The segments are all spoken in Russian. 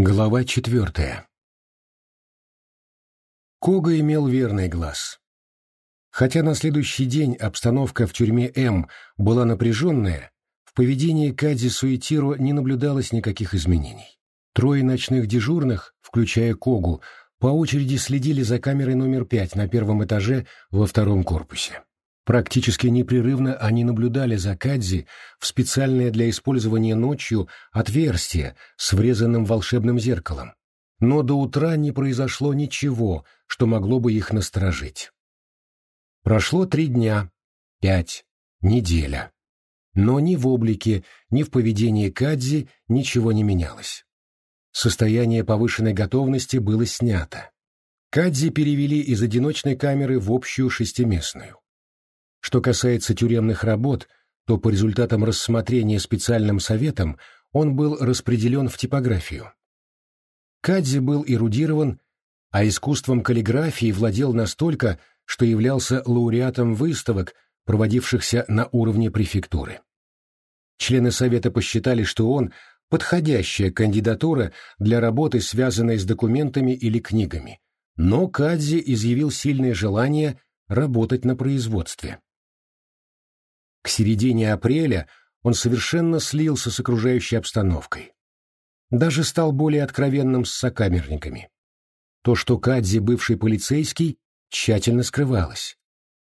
Глава четвертая Кога имел верный глаз. Хотя на следующий день обстановка в тюрьме М была напряженная, в поведении Кадзи Суетиро не наблюдалось никаких изменений. Трое ночных дежурных, включая Когу, по очереди следили за камерой номер пять на первом этаже во втором корпусе. Практически непрерывно они наблюдали за Кадзи в специальное для использования ночью отверстие с врезанным волшебным зеркалом. Но до утра не произошло ничего, что могло бы их насторожить. Прошло три дня, пять, неделя. Но ни в облике, ни в поведении Кадзи ничего не менялось. Состояние повышенной готовности было снято. Кадзи перевели из одиночной камеры в общую шестиместную. Что касается тюремных работ, то по результатам рассмотрения специальным советом он был распределен в типографию. Кадзи был эрудирован, а искусством каллиграфии владел настолько, что являлся лауреатом выставок, проводившихся на уровне префектуры. Члены совета посчитали, что он – подходящая кандидатура для работы, связанной с документами или книгами, но Кадзи изъявил сильное желание работать на производстве. К середине апреля он совершенно слился с окружающей обстановкой. Даже стал более откровенным с сокамерниками. То, что Кадзи бывший полицейский, тщательно скрывалось.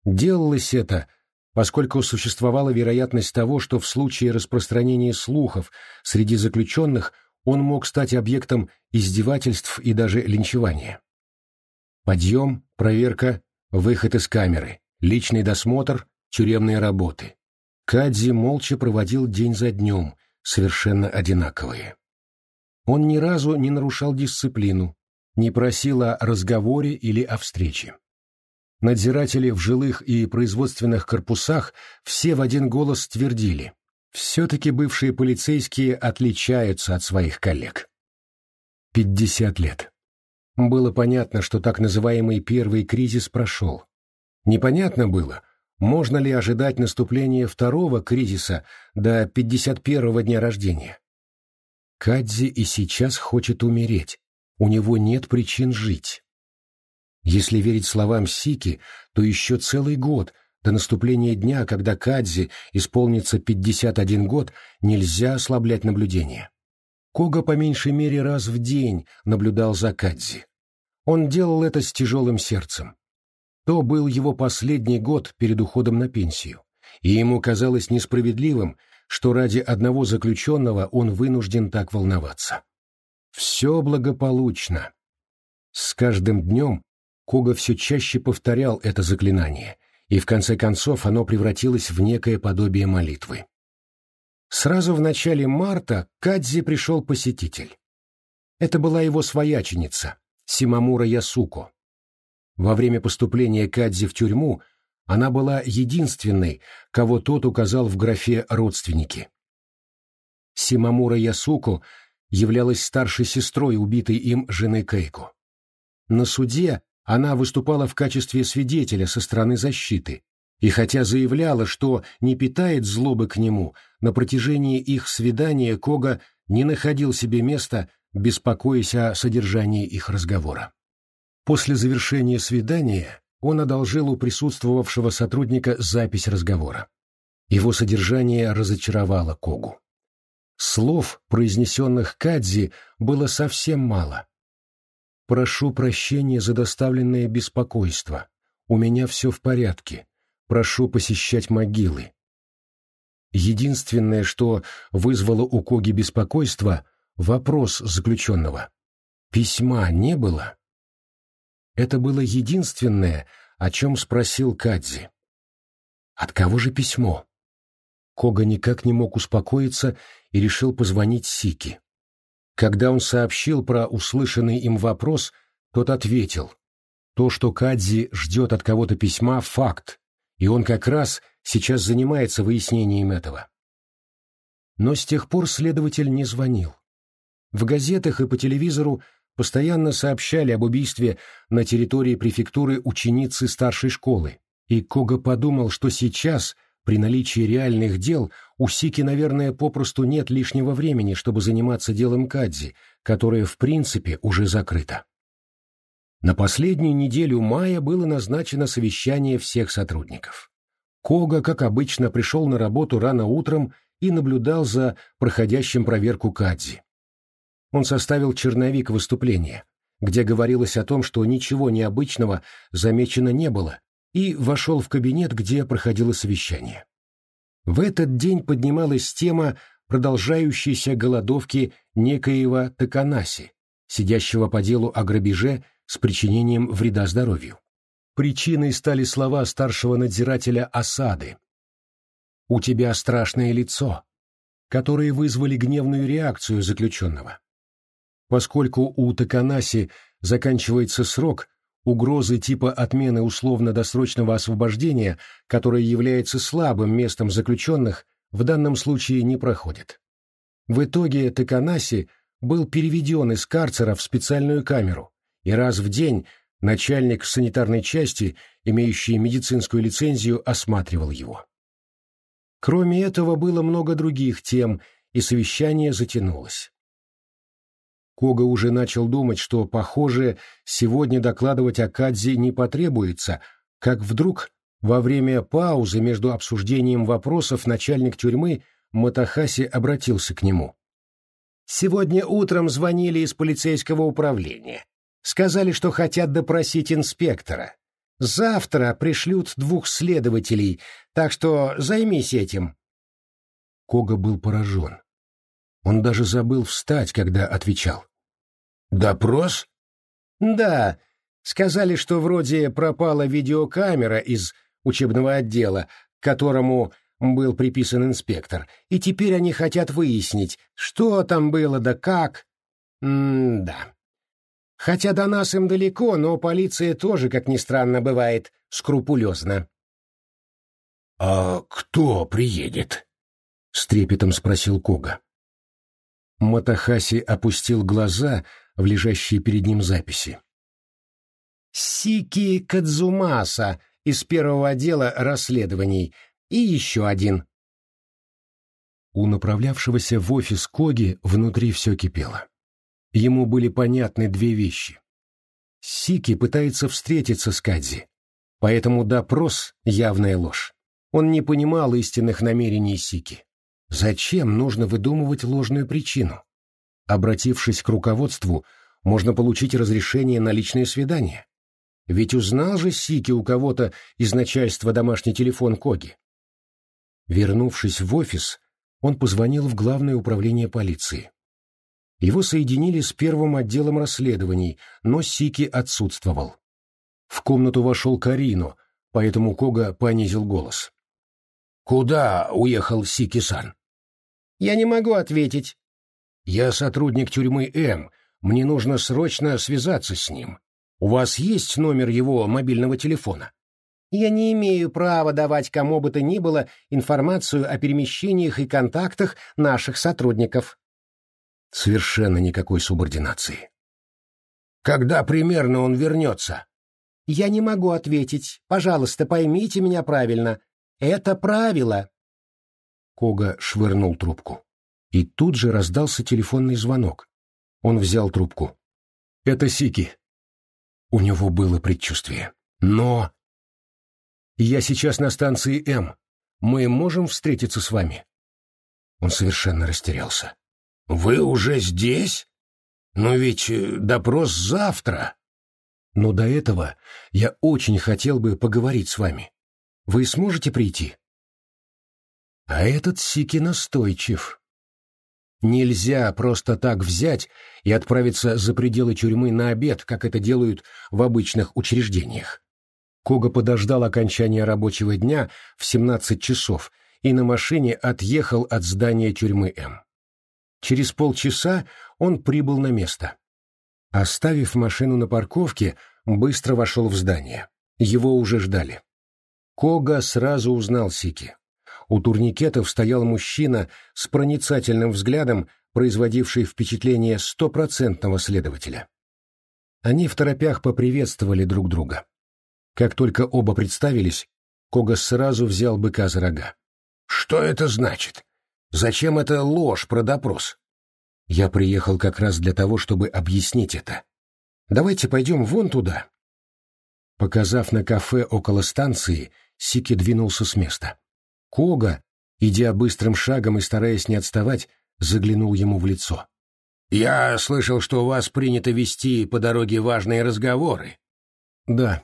Делалось это, поскольку существовала вероятность того, что в случае распространения слухов среди заключенных он мог стать объектом издевательств и даже линчевания. Подъем, проверка, выход из камеры, личный досмотр, тюремные работы. Кадзи молча проводил день за днем, совершенно одинаковые. Он ни разу не нарушал дисциплину, не просил о разговоре или о встрече. Надзиратели в жилых и производственных корпусах все в один голос твердили, все-таки бывшие полицейские отличаются от своих коллег. Пятьдесят лет. Было понятно, что так называемый первый кризис прошел. Непонятно было, можно ли ожидать наступления второго кризиса до 51-го дня рождения. Кадзи и сейчас хочет умереть, у него нет причин жить. Если верить словам Сики, то еще целый год до наступления дня, когда Кадзи исполнится 51 год, нельзя ослаблять наблюдение. Кога по меньшей мере раз в день наблюдал за Кадзи. Он делал это с тяжелым сердцем. То был его последний год перед уходом на пенсию, и ему казалось несправедливым, что ради одного заключенного он вынужден так волноваться. Все благополучно. С каждым днем Кога все чаще повторял это заклинание, и в конце концов оно превратилось в некое подобие молитвы. Сразу в начале марта к Кадзи пришел посетитель. Это была его свояченица, Симамура Ясуко. Во время поступления Кадзи в тюрьму она была единственной, кого тот указал в графе «родственники». Симамура Ясуко являлась старшей сестрой убитой им жены Кейко. На суде она выступала в качестве свидетеля со стороны защиты, и хотя заявляла, что не питает злобы к нему, на протяжении их свидания Кога не находил себе места, беспокоясь о содержании их разговора. После завершения свидания он одолжил у присутствовавшего сотрудника запись разговора. Его содержание разочаровало Когу. Слов, произнесенных Кадзи, было совсем мало. «Прошу прощения за доставленное беспокойство. У меня все в порядке. Прошу посещать могилы». Единственное, что вызвало у Коги беспокойство — вопрос заключенного. «Письма не было?» Это было единственное, о чем спросил Кадзи. «От кого же письмо?» Кога никак не мог успокоиться и решил позвонить Сики. Когда он сообщил про услышанный им вопрос, тот ответил. То, что Кадзи ждет от кого-то письма, — факт, и он как раз сейчас занимается выяснением этого. Но с тех пор следователь не звонил. В газетах и по телевизору постоянно сообщали об убийстве на территории префектуры ученицы старшей школы, и Кога подумал, что сейчас при наличии реальных дел у Сики, наверное, попросту нет лишнего времени, чтобы заниматься делом Кадзи, которое, в принципе, уже закрыто. На последнюю неделю мая было назначено совещание всех сотрудников. Кога, как обычно, пришел на работу рано утром и наблюдал за проходящим проверку Кадзи. Он составил черновик выступления, где говорилось о том, что ничего необычного замечено не было, и вошел в кабинет, где проходило совещание. В этот день поднималась тема продолжающейся голодовки некоего Таканаси, сидящего по делу о грабеже с причинением вреда здоровью. Причиной стали слова старшего надзирателя осады. «У тебя страшное лицо», которые вызвали гневную реакцию заключенного. Поскольку у Таканаси заканчивается срок, угрозы типа отмены условно-досрочного освобождения, которое является слабым местом заключенных, в данном случае не проходит. В итоге Таканаси был переведен из карцера в специальную камеру, и раз в день начальник санитарной части, имеющий медицинскую лицензию, осматривал его. Кроме этого было много других тем, и совещание затянулось. Кога уже начал думать, что, похоже, сегодня докладывать о Кадзе не потребуется, как вдруг во время паузы между обсуждением вопросов начальник тюрьмы Матахаси обратился к нему. «Сегодня утром звонили из полицейского управления. Сказали, что хотят допросить инспектора. Завтра пришлют двух следователей, так что займись этим. Кога был поражен. Он даже забыл встать, когда отвечал. «Допрос?» «Да. Сказали, что вроде пропала видеокамера из учебного отдела, к которому был приписан инспектор, и теперь они хотят выяснить, что там было да как. М-да. Хотя до нас им далеко, но полиция тоже, как ни странно, бывает скрупулезна. — А кто приедет? — с трепетом спросил Кога. Матахаси опустил глаза в лежащие перед ним записи. «Сики Кадзумаса из первого отдела расследований и еще один». У направлявшегося в офис Коги внутри все кипело. Ему были понятны две вещи. Сики пытается встретиться с Кадзи, поэтому допрос — явная ложь. Он не понимал истинных намерений Сики. Зачем нужно выдумывать ложную причину? Обратившись к руководству, можно получить разрешение на личное свидание. Ведь узнал же Сики у кого-то из начальства домашний телефон Коги. Вернувшись в офис, он позвонил в Главное управление полиции. Его соединили с первым отделом расследований, но Сики отсутствовал. В комнату вошел Карино, поэтому Кога понизил голос. «Куда уехал Сики-сан?» «Я не могу ответить». «Я сотрудник тюрьмы М. Мне нужно срочно связаться с ним. У вас есть номер его мобильного телефона?» «Я не имею права давать кому бы то ни было информацию о перемещениях и контактах наших сотрудников», Совершенно никакой субординации. Когда примерно он вернется? Я не могу ответить. Пожалуйста, поймите меня правильно. Это правило. Кога швырнул трубку. И тут же раздался телефонный звонок. Он взял трубку. Это Сики. У него было предчувствие. Но... Я сейчас на станции М. Мы можем встретиться с вами? Он совершенно растерялся. «Вы уже здесь? Но ведь э, допрос завтра». «Но до этого я очень хотел бы поговорить с вами. Вы сможете прийти?» А этот Сики настойчив. Нельзя просто так взять и отправиться за пределы тюрьмы на обед, как это делают в обычных учреждениях. Кога подождал окончания рабочего дня в 17 часов и на машине отъехал от здания тюрьмы М. Через полчаса он прибыл на место. Оставив машину на парковке, быстро вошел в здание. Его уже ждали. Кога сразу узнал Сики. У турникетов стоял мужчина с проницательным взглядом, производивший впечатление стопроцентного следователя. Они в торопях поприветствовали друг друга. Как только оба представились, Кога сразу взял быка за рога. «Что это значит? Зачем эта ложь про допрос?» «Я приехал как раз для того, чтобы объяснить это. Давайте пойдем вон туда». Показав на кафе около станции, Сики двинулся с места. Кога, идя быстрым шагом и стараясь не отставать, заглянул ему в лицо. «Я слышал, что у вас принято вести по дороге важные разговоры». «Да,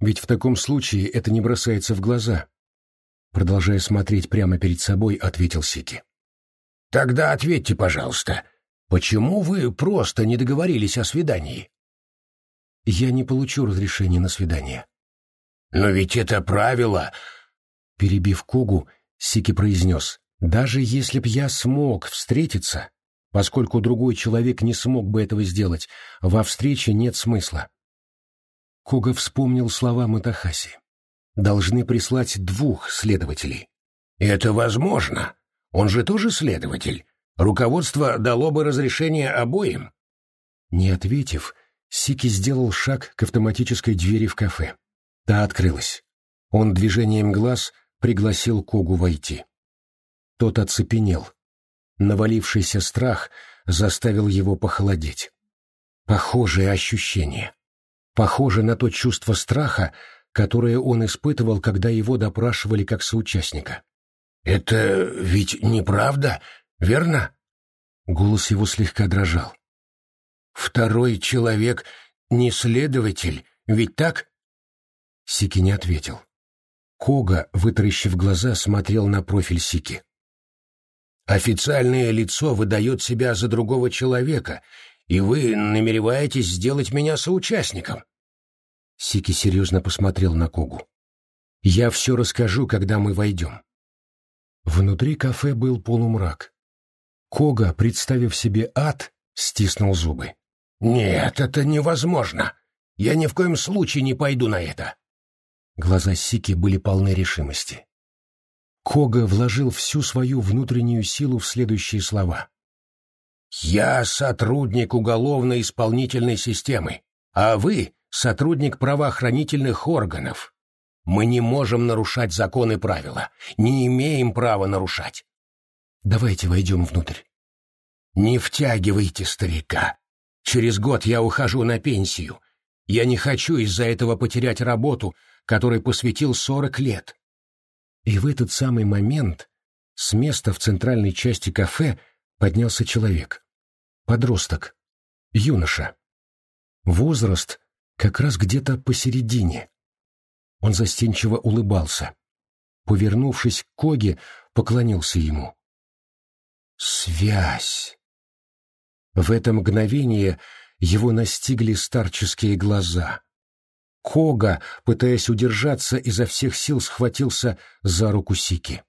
ведь в таком случае это не бросается в глаза». Продолжая смотреть прямо перед собой, ответил Сики. «Тогда ответьте, пожалуйста, почему вы просто не договорились о свидании?» «Я не получу разрешения на свидание». «Но ведь это правило...» Перебив Когу, Сики произнес, «Даже если б я смог встретиться, Поскольку другой человек не смог бы этого сделать, во встрече нет смысла. Кога вспомнил слова Матахаси. Должны прислать двух следователей. Это возможно. Он же тоже следователь. Руководство дало бы разрешение обоим. Не ответив, Сики сделал шаг к автоматической двери в кафе. Та открылась. Он движением глаз пригласил Когу войти. Тот оцепенел. Навалившийся страх заставил его похолодеть. Похожее ощущение. Похоже на то чувство страха, которое он испытывал, когда его допрашивали как соучастника. «Это ведь неправда, верно?» Голос его слегка дрожал. «Второй человек не следователь, ведь так?» Сики не ответил. Кога, вытаращив глаза, смотрел на профиль Сики. Официальное лицо выдает себя за другого человека, и вы намереваетесь сделать меня соучастником. Сики серьезно посмотрел на Когу. Я все расскажу, когда мы войдем. Внутри кафе был полумрак. Кога, представив себе ад, стиснул зубы. «Нет, это невозможно. Я ни в коем случае не пойду на это». Глаза Сики были полны решимости. Кога вложил всю свою внутреннюю силу в следующие слова. «Я сотрудник уголовно-исполнительной системы, а вы — сотрудник правоохранительных органов. Мы не можем нарушать законы и правила, не имеем права нарушать. Давайте войдем внутрь». «Не втягивайте старика. Через год я ухожу на пенсию. Я не хочу из-за этого потерять работу, которой посвятил сорок лет. И в этот самый момент с места в центральной части кафе поднялся человек. Подросток. Юноша. Возраст как раз где-то посередине. Он застенчиво улыбался. Повернувшись к Коге, поклонился ему. Связь. В это мгновение его настигли старческие глаза. Кога, пытаясь удержаться, изо всех сил схватился за руку Сики.